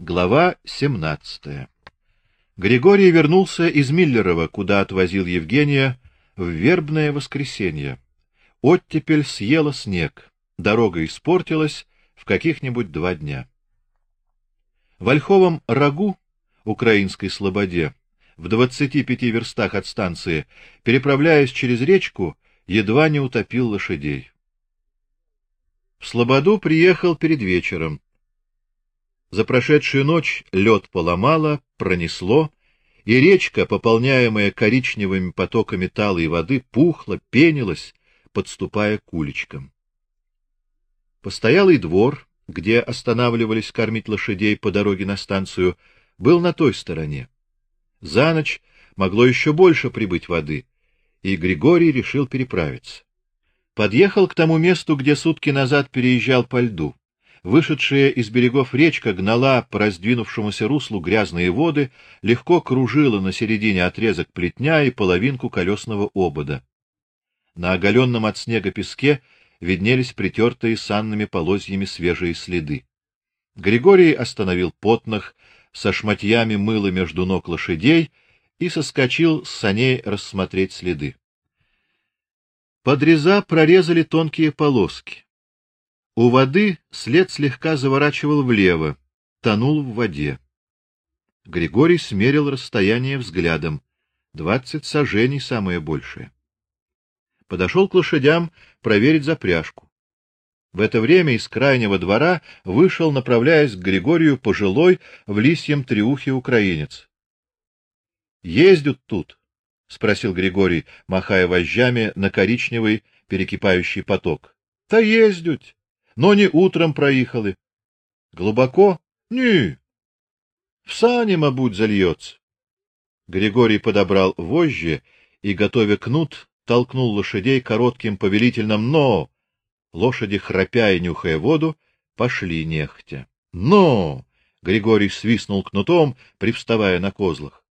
Глава 17. Григорий вернулся из Миллерова, куда отвозил Евгения в вербное воскресенье. Оттепель съела снег. Дорога испортилась в каких-нибудь два дня. В Ольховом Рагу, украинской слободе, в двадцати пяти верстах от станции, переправляясь через речку, едва не утопил лошадей. В Слободу приехал перед вечером. За прошедшую ночь лед поломало, пронесло, и речка, пополняемая коричневыми потоками талой воды, пухла, пенилась, подступая к уличкам. Постоялый двор, где останавливались кормить лошадей по дороге на станцию, был на той стороне. За ночь могло еще больше прибыть воды, и Григорий решил переправиться. Подъехал к тому месту, где сутки назад переезжал по льду. Вышедшая из берегов речка гнала по раздвинувшемуся руслу грязные воды, легко кружила на середине отрезок плетня и половинку колесного обода. На оголенном от снега песке виднелись притертые санными полозьями свежие следы. Григорий остановил потных со шматьями мыла между ног лошадей и соскочил с саней рассмотреть следы. Подреза прорезали тонкие полоски. У воды след слегка заворачивал влево, тонул в воде. Григорий смерил расстояние взглядом. Двадцать саженей самое большее. Подошел к лошадям проверить запряжку. В это время из крайнего двора вышел, направляясь к Григорию, пожилой в лисьем триухе украинец. Ездят тут, спросил Григорий, махая вожжами на коричневый перекипающий поток. Та ездят но не утром проехали. Глубоко? Не. В сане, мабуть, зальется. Григорий подобрал вожжи и, готовя кнут, толкнул лошадей коротким повелительным «но». Лошади, храпя и нюхая воду, пошли нехтя. «Но!» — Григорий свистнул кнутом, привставая на козлах.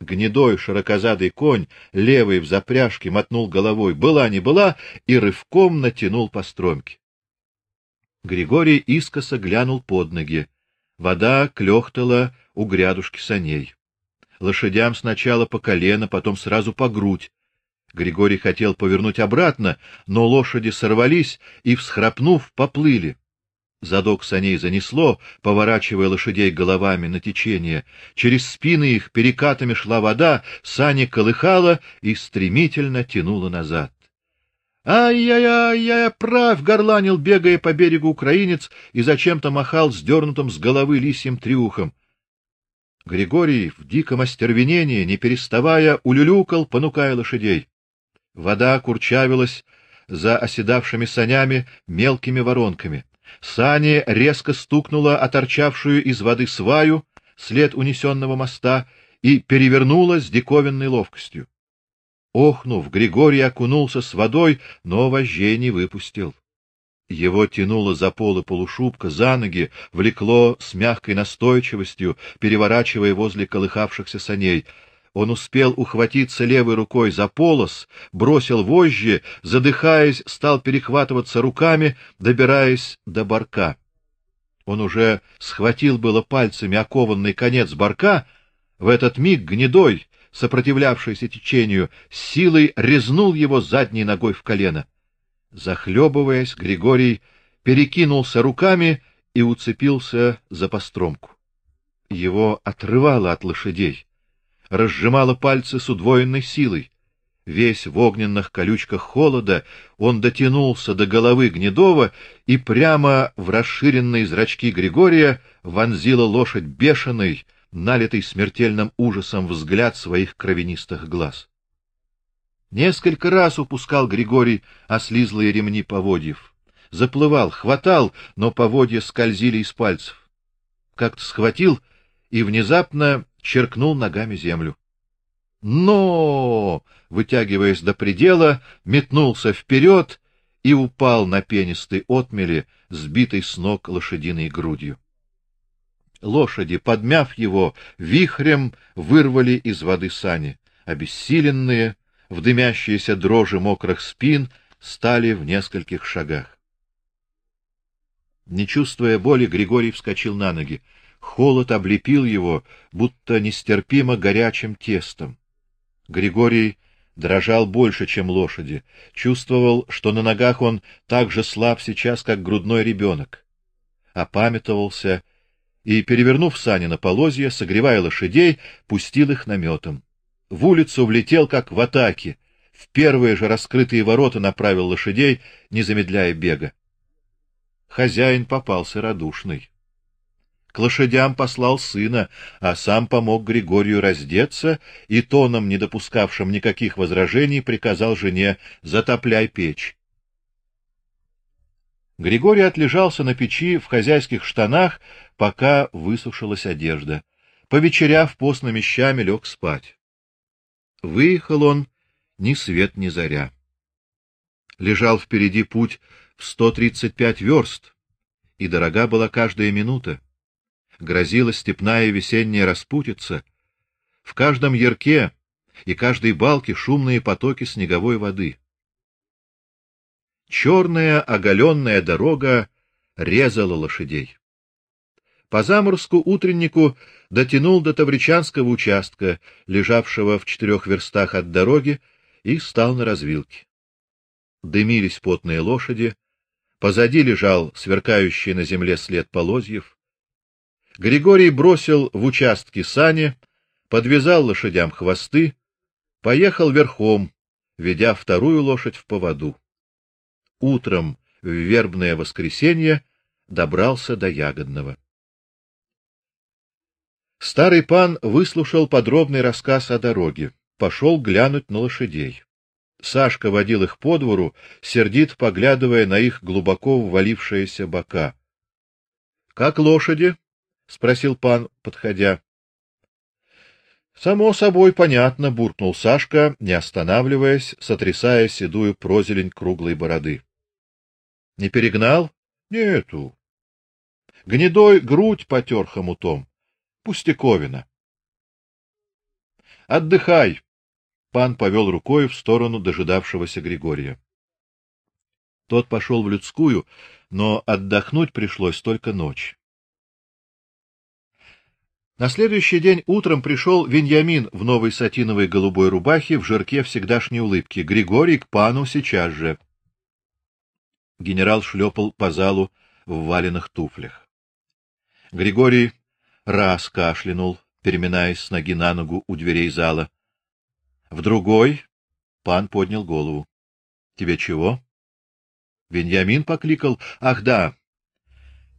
Гнедой широкозадый конь, левый в запряжке, мотнул головой, была не была, и рывком натянул по стромке. Григорий искоса глянул под ноги. Вода клёхтала у грядушки саней. Лошадям сначала по колено, потом сразу по грудь. Григорий хотел повернуть обратно, но лошади сорвались и, всхрапнув, поплыли. Задок саней занесло, поворачивая лошадей головами на течение. Через спины их перекатами шла вода, сани колыхала и стремительно тянула назад. Ай-яй-яй, я прав, горланил, бегая по берегу украинец и зачем-то махал сдернутым с головы лисьим трюхом. Григорий в диком остервенении, не переставая, улюлюкал, понукая лошадей. Вода курчавилась за оседавшими санями мелкими воронками. Сани резко стукнула о торчавшую из воды сваю, след унесенного моста, и перевернула с диковинной ловкостью. Охнув, Григорий окунулся с водой, но вожжей не выпустил. Его тянуло за полы полушубка, за ноги, влекло с мягкой настойчивостью, переворачивая возле колыхавшихся саней. Он успел ухватиться левой рукой за полос, бросил вожжи, задыхаясь, стал перехватываться руками, добираясь до барка. Он уже схватил было пальцами окованный конец барка, в этот миг гнедой, сопротивлявшийся течению, силой резнул его задней ногой в колено. Захлебываясь, Григорий перекинулся руками и уцепился за постромку. Его отрывало от лошадей, разжимало пальцы с удвоенной силой. Весь в огненных колючках холода, он дотянулся до головы Гнедова и прямо в расширенные зрачки Григория вонзила лошадь бешеной, налитый смертельным ужасом взгляд своих кровянистых глаз. Несколько раз упускал Григорий ослизлые ремни поводьев. Заплывал, хватал, но поводья скользили из пальцев. Как-то схватил и внезапно черкнул ногами землю. Но, вытягиваясь до предела, метнулся вперед и упал на пенистой отмели, сбитой с ног лошадиной грудью. Лошади, подмяв его, вихрем вырвали из воды сани. Обессиленные, в дымящиеся дрожи мокрых спин, стали в нескольких шагах. Не чувствуя боли, Григорий вскочил на ноги. Холод облепил его, будто нестерпимо горячим тестом. Григорий дрожал больше, чем лошади, чувствовал, что на ногах он так же слаб сейчас, как грудной ребенок. Опамятовался и, перевернув сани на полозья, согревая лошадей, пустил их наметом. В улицу влетел как в атаке, в первые же раскрытые ворота направил лошадей, не замедляя бега. Хозяин попался радушный. К лошадям послал сына, а сам помог Григорию раздеться и тоном, не допускавшим никаких возражений, приказал жене: "Затопляй печь". Григорий отлежался на печи в хозяйских штанах, пока высушилась одежда. Повечеряв постными щами, лег спать. Выехал он ни свет ни заря. Лежал впереди путь в сто тридцать пять верст, и дорога была каждая минута грозила степная весенняя распутица. В каждом ярке и каждой балке шумные потоки снеговой воды. Черная оголенная дорога резала лошадей. По заморску утреннику дотянул до Тавричанского участка, лежавшего в четырех верстах от дороги, и стал на развилке. Дымились потные лошади, позади лежал сверкающий на земле след полозьев. Григорий бросил в участке сани, подвязал лошадям хвосты, поехал верхом, ведя вторую лошадь в поводу. Утром в вербное воскресенье добрался до Ягодного. Старый пан выслушал подробный рассказ о дороге, пошел глянуть на лошадей. Сашка водил их по двору, сердит поглядывая на их глубоко ввалившиеся бока. Как лошади? спросил пан, подходя. Само собой понятно, буркнул Сашка, не останавливаясь, сотрясая седую прозелень круглой бороды. Не перегнал? Нету. Гнедой грудь потер хомутом. Пустяковина. Отдыхай. Пан повел рукой в сторону дожидавшегося Григория. Тот пошел в людскую, но отдохнуть пришлось только ночь. На следующий день утром пришел Веньямин в новой сатиновой голубой рубахе, в жирке всегдашней улыбки. Григорий к пану сейчас же. Генерал шлепал по залу в валенных туфлях. Григорий раз кашлянул, переминаясь с ноги на ногу у дверей зала. В другой пан поднял голову. Тебе чего? Веньямин покликал: "Ах, да.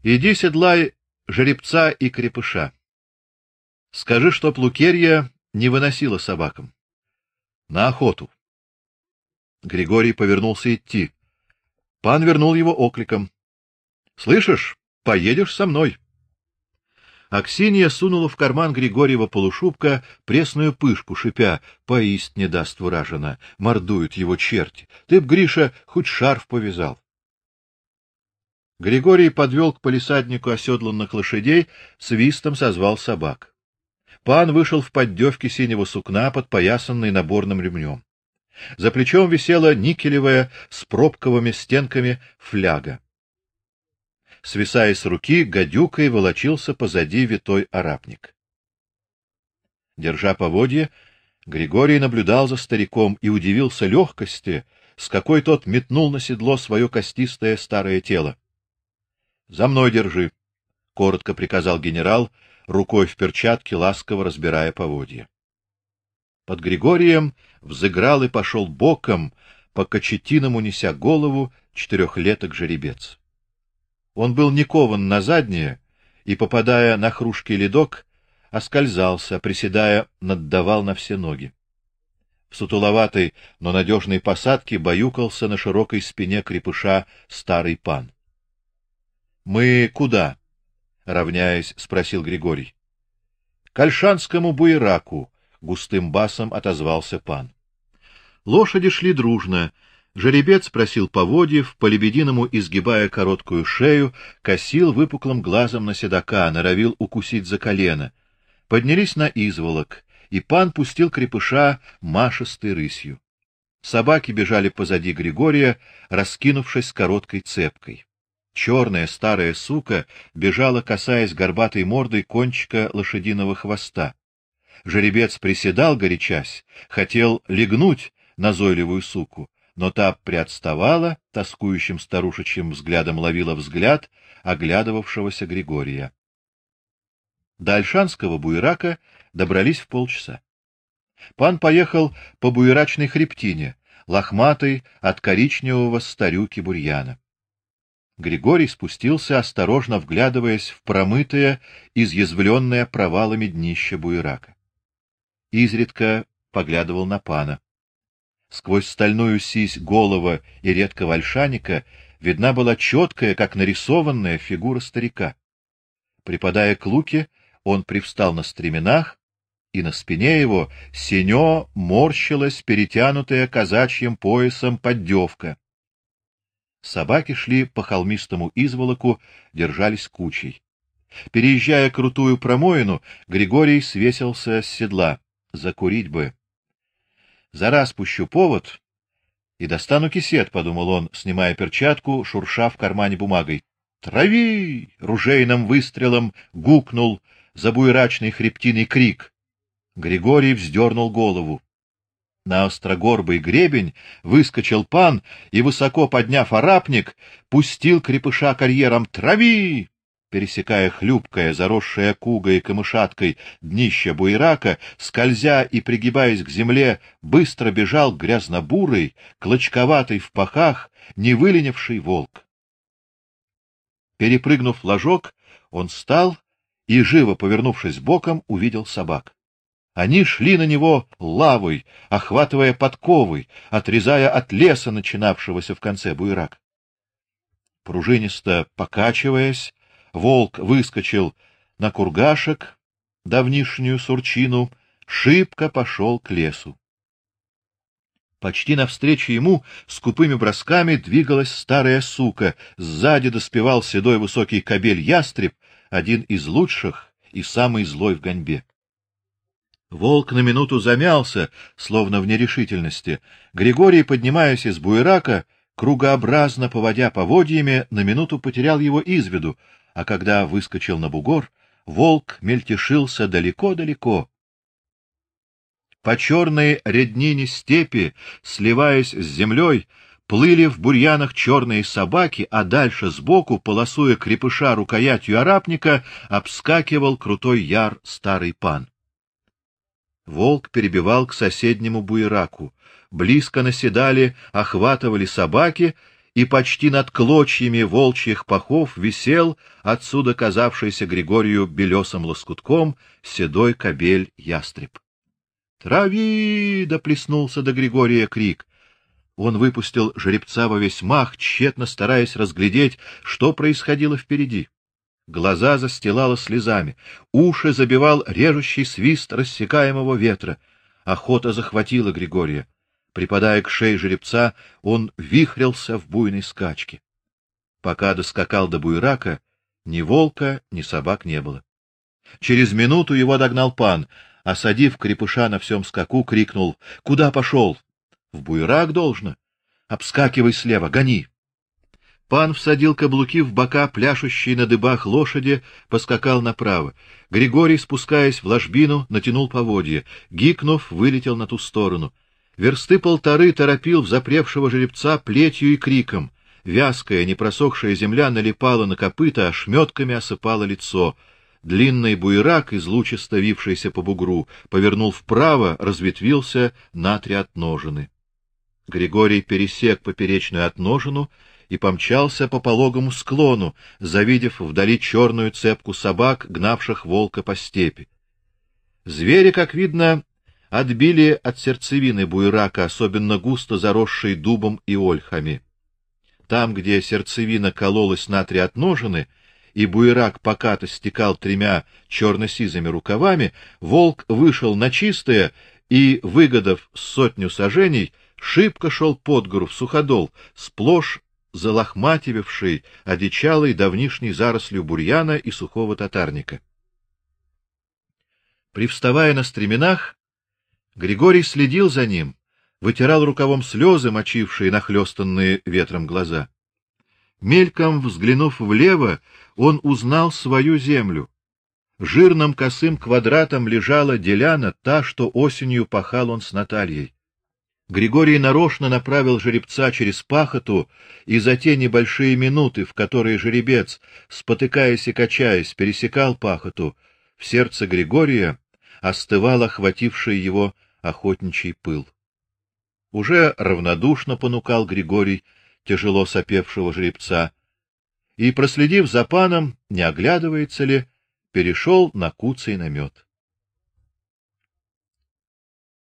Иди седлай жеребца и крепыша". Скажи, что Плукерья не выносила собакам. На охоту. Григорий повернулся идти. Пан вернул его окликом. Слышишь, поедешь со мной. Аксинья сунула в карман Григорьева полушубка пресную пышку, шипя: "Поист не даст вражина, мордуют его черти. Ты б, Гриша, хоть шарф повязал". Григорий подвел к полисаднику оседланных лошадей, свистом созвал собак. Пан вышел в поддевке синего сукна, подпоясанный наборным ремнем. За плечом висела никелевая с пробковыми стенками фляга. Свисая с руки, гадюкой волочился позади витой арапник. Держа поводье, Григорий наблюдал за стариком и удивился легкости, с какой тот метнул на седло свое костистое старое тело. За мной держи, коротко приказал генерал, рукой в перчатке ласково разбирая поводья. Под Григорием взыграл и пошел боком, по кочетиному неся голову четырехлеток жеребец. Он был не кован на заднее и, попадая на хрушкий ледок, оскользался, приседая, наддавал на все ноги. В сутуловатой, но надежной посадке баюкался на широкой спине крепыша старый пан. Мы куда? равняясь, спросил Григорий. К Альшанскому буераку, густым басом отозвался пан. Лошади шли дружно. Жеребец просил поводьев, по лебединому изгибая короткую шею, косил выпуклым глазом на седока, норовил укусить за колено. Поднялись на изволок, и пан пустил крепыша машистой рысью. Собаки бежали позади Григория, раскинувшись короткой цепкой. Черная старая сука бежала, касаясь горбатой мордой кончика лошадиного хвоста. Жеребец приседал горячась, хотел легнуть назойливую суку, но та приотставала, тоскующим старушечьим взглядом ловила взгляд оглядывавшегося Григория. До Альшанского буйрака добрались в полчаса. Пан поехал по буйрачной хребтине, лохматой от коричневого старюки бурьяна. Григорий спустился, осторожно вглядываясь в промытое, изъязвленное провалами днище буйрака. Изредка поглядывал на пана. Сквозь стальную сись голова и редкого ольшаника видна была четкая, как нарисованная фигура старика. Припадая к луке, он привстал на стременах, и на спине его синё морщилась перетянутая казачьим поясом поддевка. Собаки шли по холмистому изволоку, держались кучей. Переезжая крутую промоину, Григорий свесился с седла. Закурить бы. За раз пущу повод и достану кисет, подумал он, снимая перчатку, шурша в кармане бумагой. Трави! ружейным выстрелом гукнул за буйрачной хребтиной крик. Григорий вздернул голову. На острогорбый гребень выскочил пан и высоко подняв арапник, пустил крепыша карьером трави, пересекая хлюпкое, заросшее кугой и камышаткой днище буйрака, скользя и пригибаясь к земле, быстро бежал грязнобурый, клочковатый в пахах, невыленивший волк. Перепрыгнув ложок, он встал и живо повернувшись боком, увидел собак. Они шли на него лавой, охватывая подковы, отрезая от леса, начинавшегося в конце буйрак. Пружинисто покачиваясь, волк выскочил на кургашек, давнишнюю сурчину, шибко пошел к лесу. Почти навстречу ему с купыми бросками двигалась старая сука, сзади доспевал седой высокий кобель ястреб, один из лучших и самый злой в гоньбе. Волк на минуту замялся, словно в нерешительности. Григорий, поднимаясь из буерака, кругообразно поводя поводьями, на минуту потерял его из виду, а когда выскочил на бугор, волк мельтешился далеко-далеко. По черной реднине степи, сливаясь с землей, плыли в бурьянах черные собаки, а дальше сбоку, полосуя крепыша рукоятью арапника, обскакивал крутой яр старый пан. Волк перебивал к соседнему буераку. Близко наседали, охватывали собаки, и почти над клочьями волчьих пахов висел, отсюда казавшийся Григорию белесым лоскутком, седой кобель ястреб. «Трави!» — доплеснулся до Григория крик. Он выпустил жеребца во весь мах, тщетно стараясь разглядеть, что происходило впереди. Глаза застилало слезами, уши забивал режущий свист рассекаемого ветра. Охота захватила Григория. Припадая к шее жеребца, он вихрился в буйной скачке. Пока доскакал до буйрака, ни волка, ни собак не было. Через минуту его догнал пан, осадив крепыша на всем скаку, крикнул: "Куда пошел? В буйрак должно. Обскакивай слева, гони!" Пан всадил каблуки в бока пляшущей на дыбах лошади, поскакал направо. Григорий, спускаясь в ложбину, натянул поводья. Гикнув, вылетел на ту сторону. Версты полторы торопил взапревшего жеребца плетью и криком. Вязкая, непросохшая земля налипала на копыта, ошметками осыпала лицо. Длинный буйрак, излучисто вившийся по бугру, повернул вправо, разветвился на три отножины. Григорий пересек поперечную отножину и помчался по пологому склону, завидев вдали черную цепку собак, гнавших волка по степи. Звери, как видно, отбили от сердцевины буйрака, особенно густо заросшей дубом и ольхами. Там, где сердцевина кололась на три отножины, и буйрак покато стекал тремя черно-сизыми рукавами, волк вышел на чистое и, выгодав сотню саженей, шибко шел под гору в суходол, сплошь залохмативший одичалой давнишней зарослью бурьяна и сухого татарника. Привставая на стременах, Григорий следил за ним, вытирал рукавом слезы, мочившие нахлёстанные ветром глаза. Мельком взглянув влево, он узнал свою землю. Жирным косым квадратом лежала деляна, та, что осенью пахал он с Натальей. Григорий нарочно направил жеребца через пахоту, и за те небольшие минуты, в которые жеребец, спотыкаясь и качаясь, пересекал пахоту, в сердце Григория остывал охвативший его охотничий пыл. Уже равнодушно понукал Григорий тяжело сопевшего жеребца, и, проследив за паном, не оглядывается ли, перешел на куцый намет.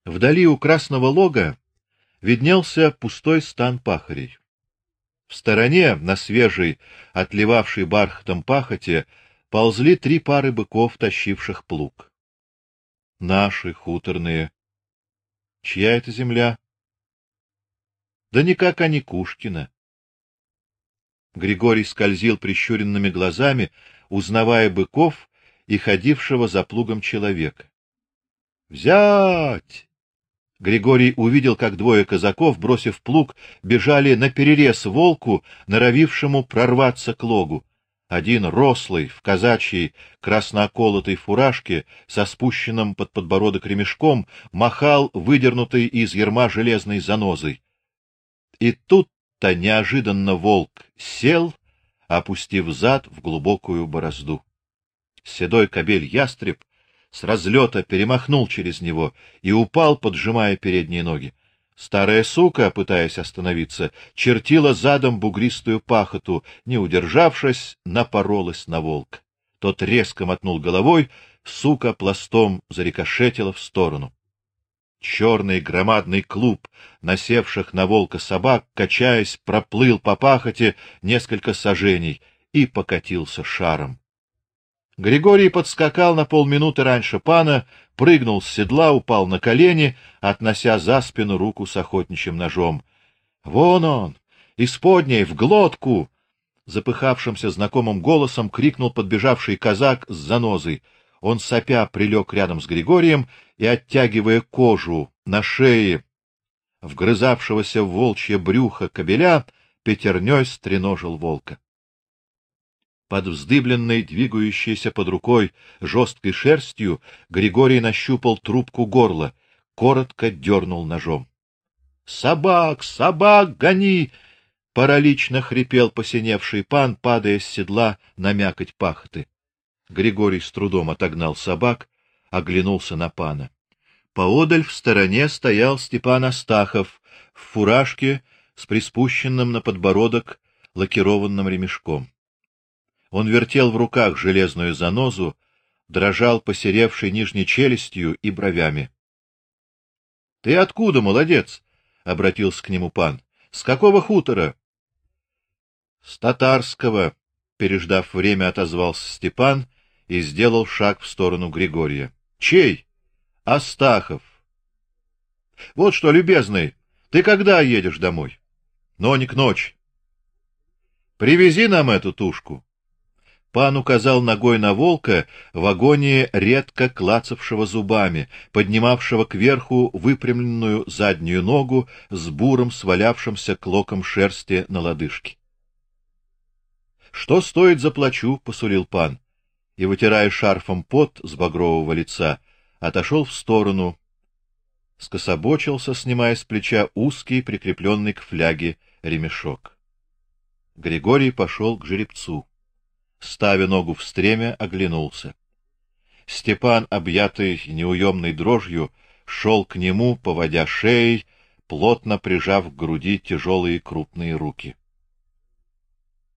Вдали у красного лога виднелся пустой стан пахарей. В стороне, на свежей, отливавшей бархатом пахоте, ползли три пары быков, тащивших плуг. Наши хуторные. Чья это земля? Да никак они Кушкина. Григорий скользил прищуренными глазами, узнавая быков и ходившего за плугом человека. Взять! Григорий увидел, как двое казаков, бросив плуг, бежали на перерез волку, норовившему прорваться к логу. Один рослый в казачьей красноколотой фуражке со спущенным под подбородок ремешком махал выдернутой из ярма железной занозой. И тут-то неожиданно волк сел, опустив зад в глубокую борозду. Седой кобель ястреб с разлета перемахнул через него и упал, поджимая передние ноги. Старая сука, пытаясь остановиться, чертила задом бугристую пахоту, не удержавшись, напоролась на волк. Тот резко мотнул головой, сука пластом зарикошетила в сторону. Черный громадный клуб насевших на волка собак, качаясь, проплыл по пахоте несколько саженей и покатился шаром. Григорий подскакал на полминуты раньше пана, прыгнул с седла, упал на колени, относя за спину руку с охотничьим ножом. Вон он, исподней в глотку, запыхавшимся знакомым голосом крикнул подбежавший казак с занозой. Он сопя прилег рядом с Григорием и оттягивая кожу на шее вгрызавшегося в волчье брюхо кобеля, пятерней стреножил волка. Под вздыбленной, двигающейся под рукой жесткой шерстью Григорий нащупал трубку горла, коротко дернул ножом. Собак, собак гони! паралично хрипел посиневший пан, падая с седла на мякоть пахты. Григорий с трудом отогнал собак, оглянулся на пана. Поодаль в стороне стоял Степан Астахов в фуражке с приспущенным на подбородок лакированным ремешком. Он вертел в руках железную занозу, дрожал посеревшей нижней челюстью и бровями. — Ты откуда, молодец? — обратился к нему пан. — С какого хутора? — С татарского, — переждав время, отозвался Степан и сделал шаг в сторону Григория. — Чей? — Астахов. — Вот что, любезный, ты когда едешь домой? — Ноник ночь. — Привези нам эту тушку. Пан указал ногой на волка в агонии редко клацавшего зубами, поднимавшего кверху выпрямленную заднюю ногу с буром свалявшимся клоком шерсти на лодыжке. Что стоит заплачу, посулил пан, и вытирая шарфом пот с багрового лица, отошел в сторону, скособочился, снимая с плеча узкий прикрепленный к фляге ремешок. Григорий пошел к жеребцу ставя ногу в стремя, оглянулся. Степан, объятый неуемной дрожью, шел к нему, поводя шеей, плотно прижав к груди тяжелые крупные руки.